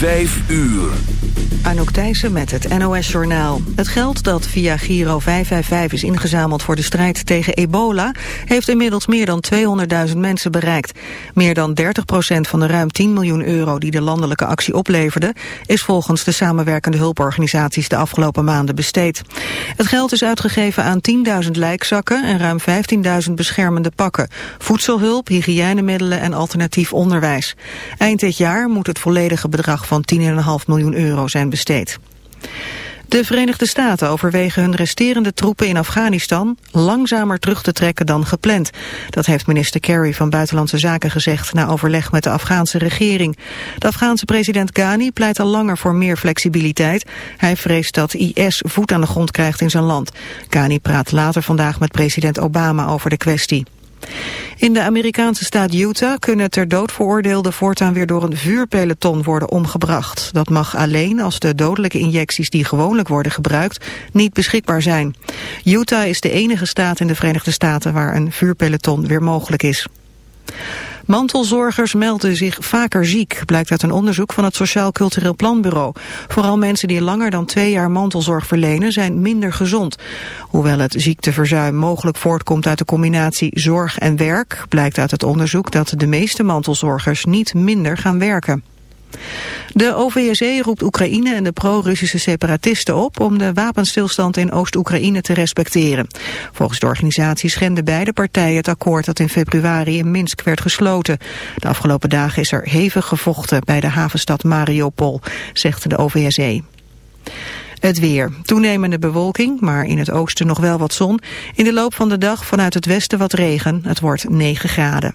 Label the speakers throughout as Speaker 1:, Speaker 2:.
Speaker 1: Vijf uur.
Speaker 2: Anouk Thijssen met het NOS-journaal. Het geld dat via Giro 555 is ingezameld voor de strijd tegen ebola... heeft inmiddels meer dan 200.000 mensen bereikt. Meer dan 30% van de ruim 10 miljoen euro die de landelijke actie opleverde... is volgens de samenwerkende hulporganisaties de afgelopen maanden besteed. Het geld is uitgegeven aan 10.000 lijkzakken en ruim 15.000 beschermende pakken... voedselhulp, hygiënemiddelen en alternatief onderwijs. Eind dit jaar moet het volledige bedrag van 10,5 miljoen euro zijn besteed. De Verenigde Staten overwegen hun resterende troepen in Afghanistan langzamer terug te trekken dan gepland. Dat heeft minister Kerry van Buitenlandse Zaken gezegd na overleg met de Afghaanse regering. De Afghaanse president Ghani pleit al langer voor meer flexibiliteit. Hij vreest dat IS voet aan de grond krijgt in zijn land. Ghani praat later vandaag met president Obama over de kwestie. In de Amerikaanse staat Utah kunnen ter dood veroordeelden voortaan weer door een vuurpeloton worden omgebracht. Dat mag alleen als de dodelijke injecties die gewoonlijk worden gebruikt niet beschikbaar zijn. Utah is de enige staat in de Verenigde Staten waar een vuurpeloton weer mogelijk is. Mantelzorgers melden zich vaker ziek, blijkt uit een onderzoek van het Sociaal Cultureel Planbureau. Vooral mensen die langer dan twee jaar mantelzorg verlenen zijn minder gezond. Hoewel het ziekteverzuim mogelijk voortkomt uit de combinatie zorg en werk, blijkt uit het onderzoek dat de meeste mantelzorgers niet minder gaan werken. De OVSE roept Oekraïne en de pro-Russische separatisten op om de wapenstilstand in Oost-Oekraïne te respecteren. Volgens de organisatie schenden beide partijen het akkoord dat in februari in Minsk werd gesloten. De afgelopen dagen is er hevig gevochten bij de havenstad Mariupol, zegt de OVSE. Het weer. Toenemende bewolking, maar in het oosten nog wel wat zon. In de loop van de dag vanuit het westen wat regen. Het wordt 9 graden.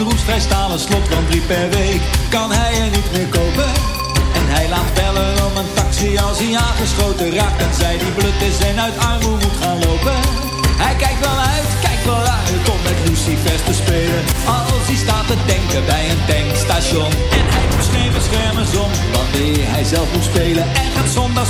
Speaker 3: een
Speaker 4: roestvrij slot, want drie per week kan hij er niet meer kopen. En hij laat bellen om een taxi als hij aangeschoten raakt en zij die blut is en uit armoede moet gaan lopen. Hij kijkt wel uit, kijkt wel uit om met Lucifers te spelen. Als hij staat te denken bij een tankstation. En hij moet geen beschermers om wanneer hij zelf moet spelen. En gaat zondags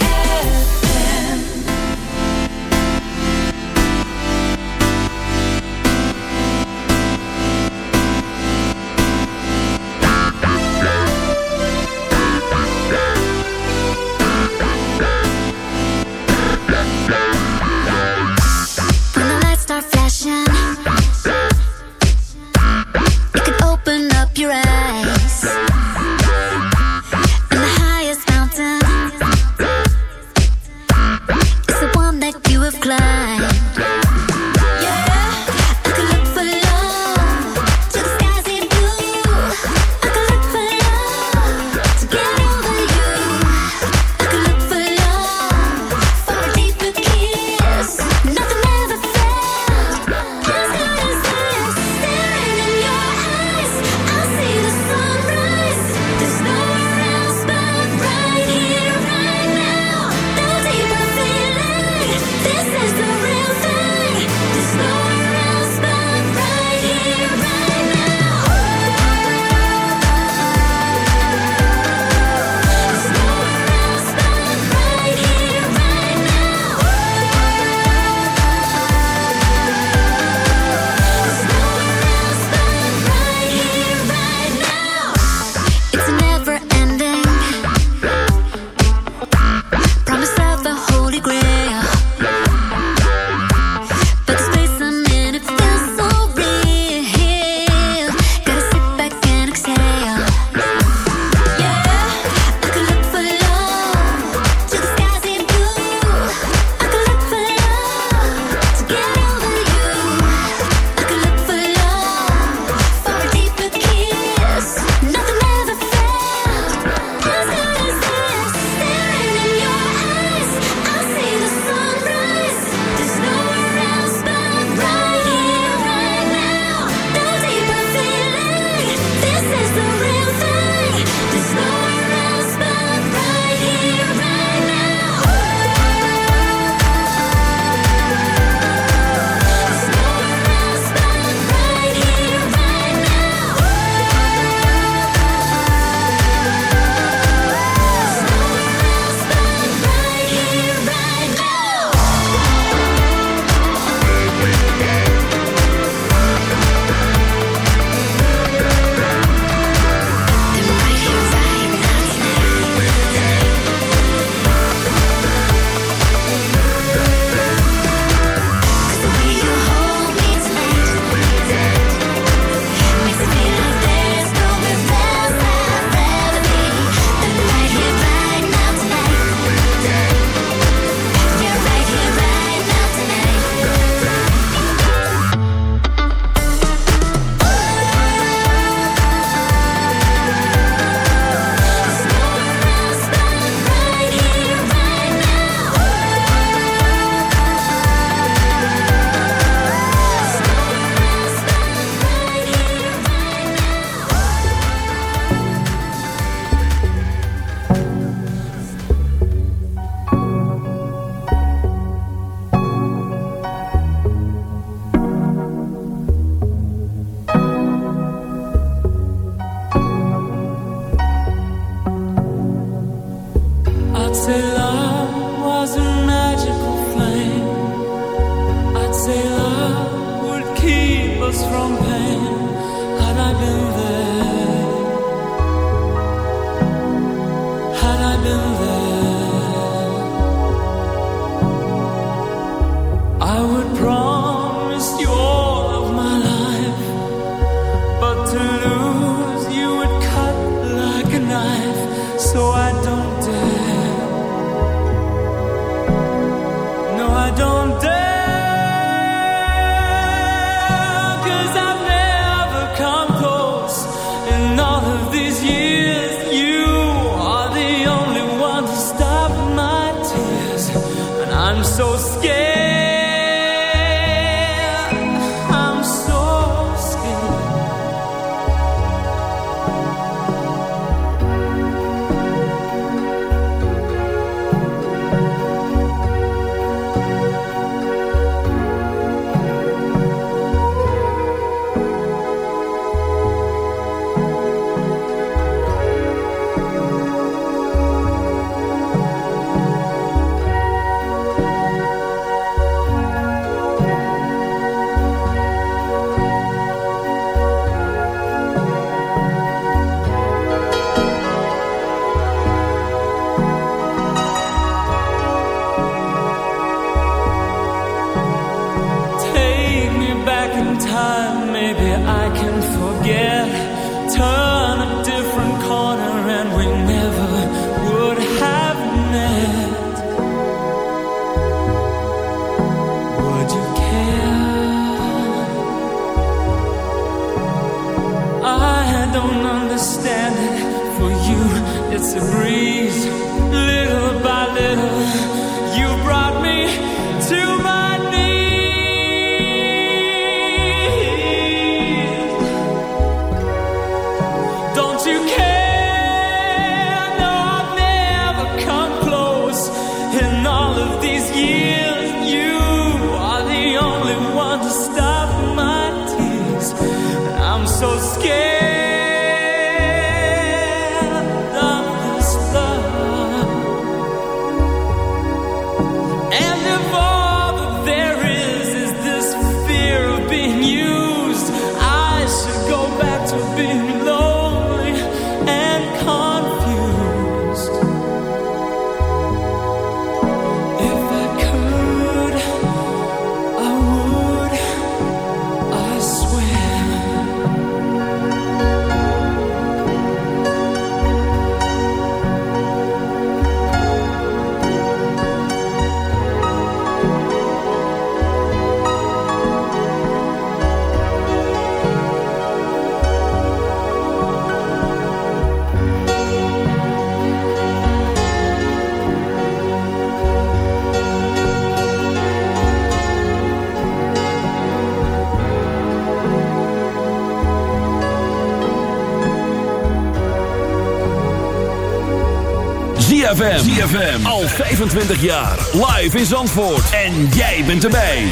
Speaker 5: ZFM. ZFM. Al 25 jaar. Live in Zandvoort. En jij bent erbij.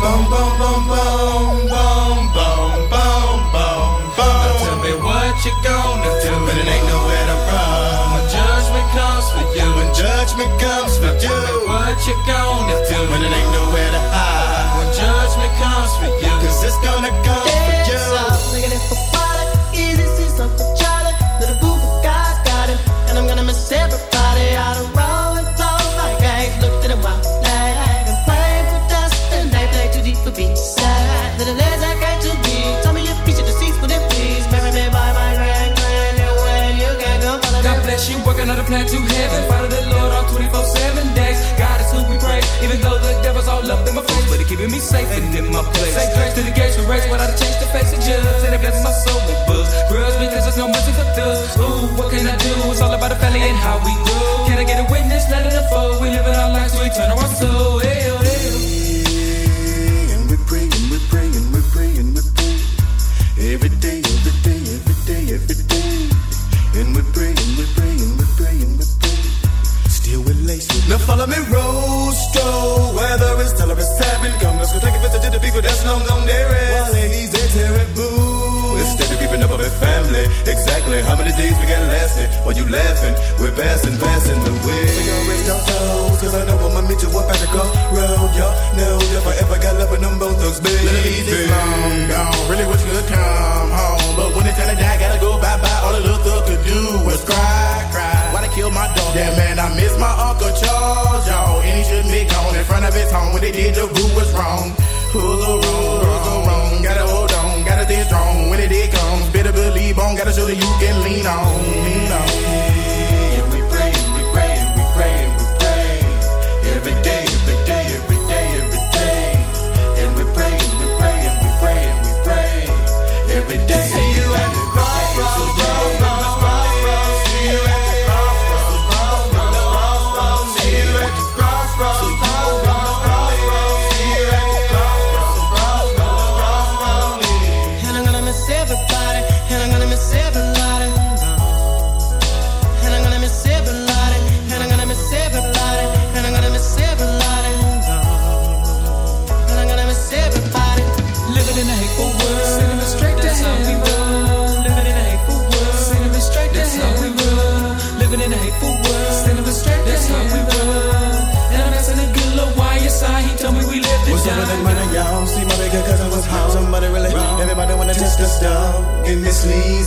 Speaker 5: Bum, bum, bum, bum, bum, bum, bum, bum. Now tell me what you gonna do. But it ain't nowhere to run. When judgment comes for you. When judgment comes for you. Tell me what you gonna do. When
Speaker 6: it ain't nowhere to hide. When judgment comes for you. Cause it's gonna come for you. Plan to heaven. Follow the Lord all 24 7 days. God is who we praise, even though the devil's all up in my face. But he keeping me safe and in my place. Say grace to the gates we race without a change the face of judge. And it blesses my soul with books. Grudge because there's no mercy for thugs. Ooh, what can I do? It's all about the family and how we do. Can I get a witness? Let it unfold. We live in our lives, we turn our soul.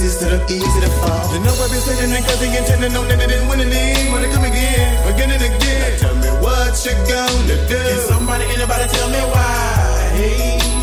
Speaker 3: is to
Speaker 7: easy to fall. The number been sitting and cause the intended know that it didn't win any. Wanna come again, again and again. Now tell me what you gonna do. Can somebody, anybody tell me why? Hey.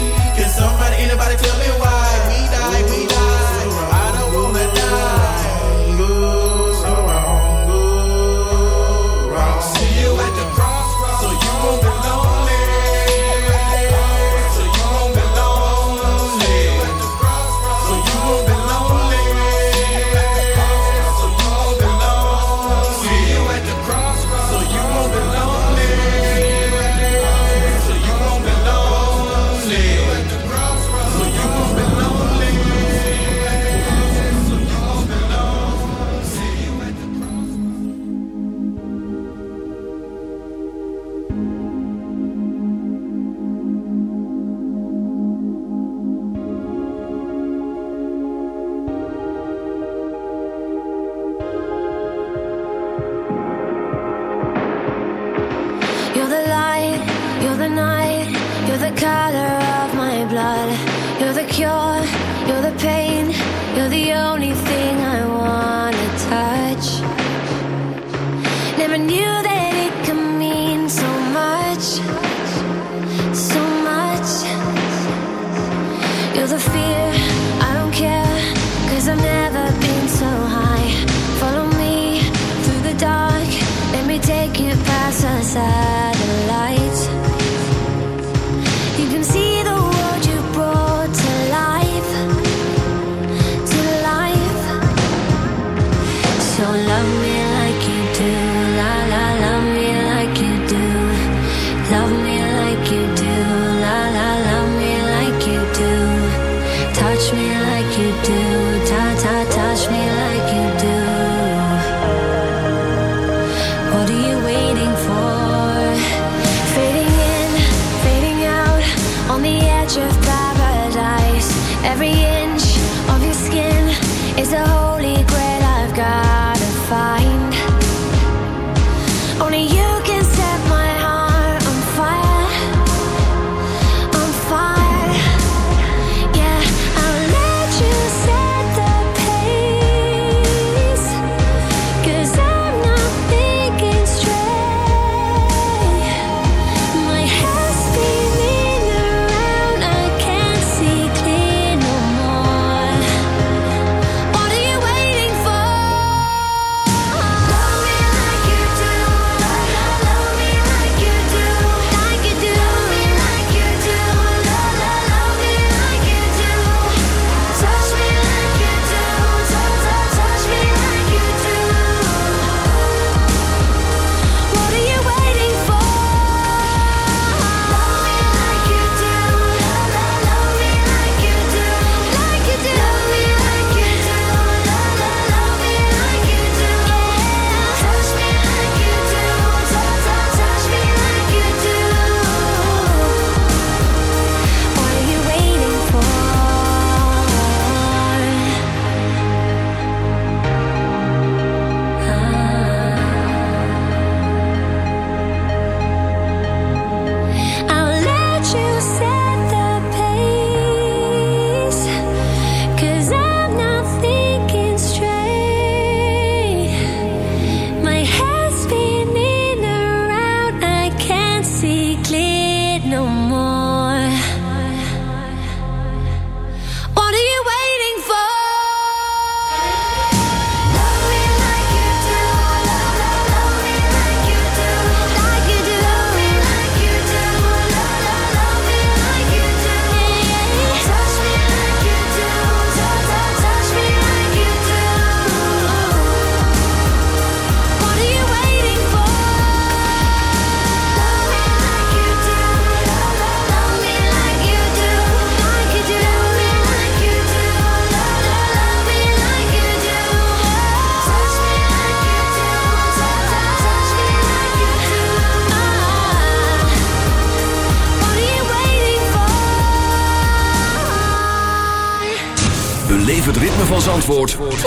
Speaker 8: love me.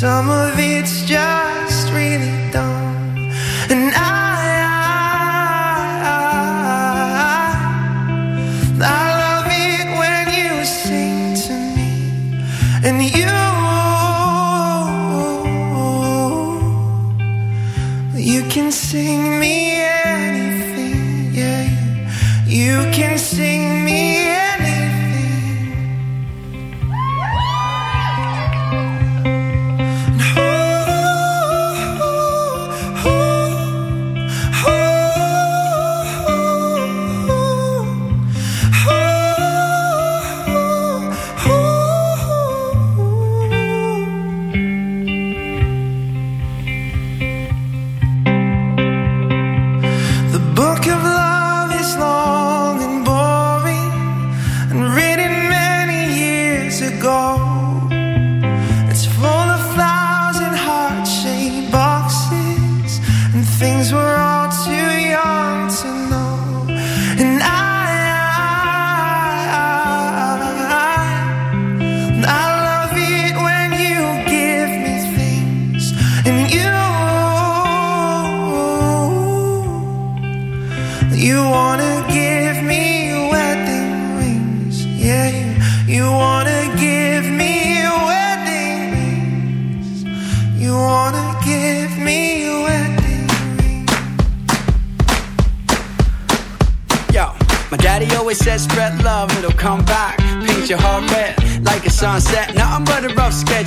Speaker 9: Some of it's just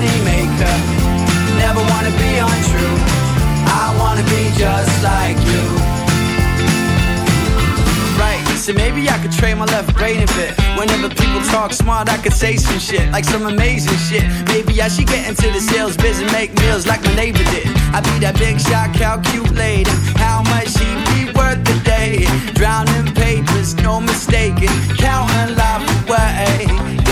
Speaker 10: be a money maker, never wanna be untrue. I wanna be just like you. Right, so maybe I could trade my left brain a bit. Whenever people talk smart, I could say some shit, like some amazing shit. Maybe I should get into the sales biz and make meals like my neighbor did. I be that big shot, calculating how much he'd be worth a day. Drowning papers, no mistaking, counting life away.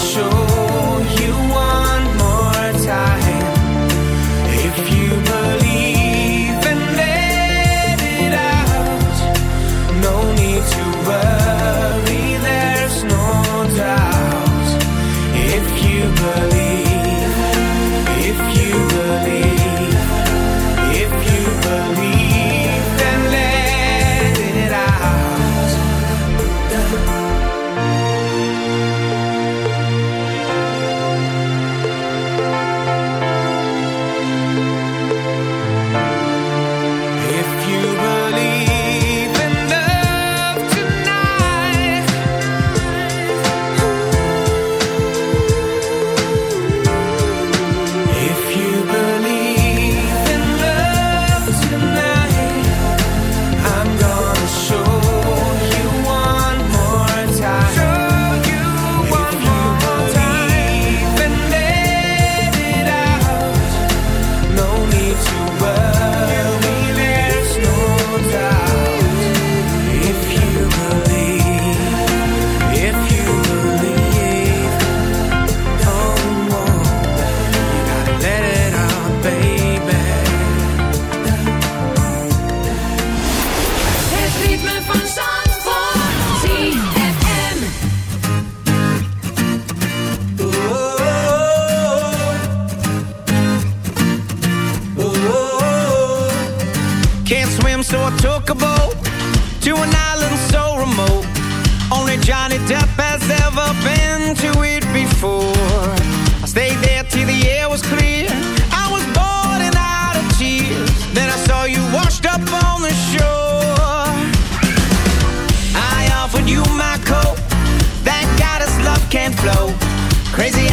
Speaker 11: show.
Speaker 12: Can't flow. Crazy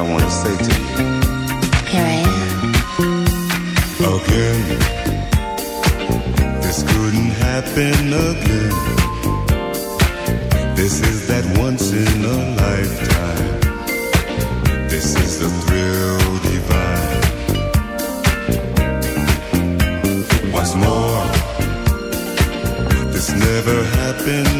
Speaker 12: I
Speaker 13: want to say to you. Here I am.
Speaker 14: Again, this couldn't happen again. This is that once in a lifetime. This is the thrill divine. Once more, this never happened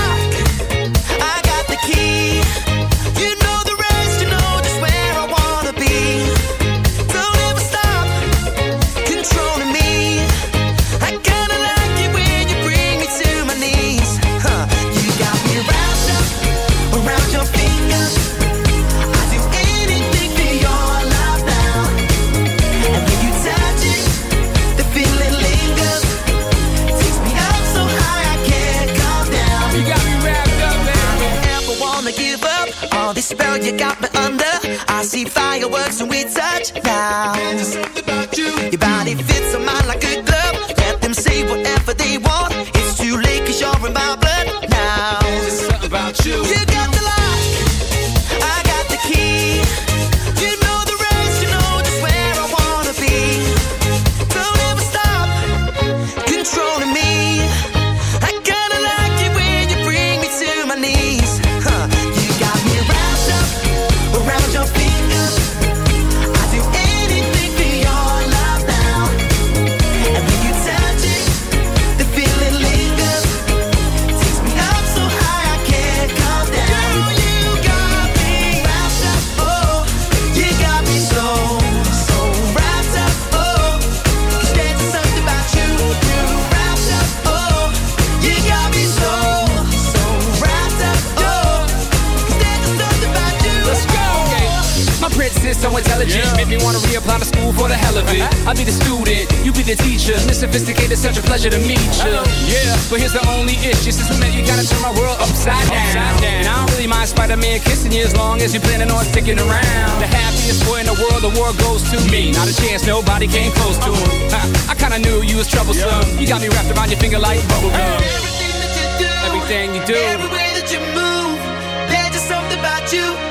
Speaker 15: you
Speaker 10: as you're planning on sticking around. The happiest boy in the world, the world goes to me. Not a chance, nobody came close to him. I kinda knew you was troublesome. You got me wrapped around your finger like bubblegum.
Speaker 8: Hey, everything that you do, everything you do, every way that you move, there's just something about you.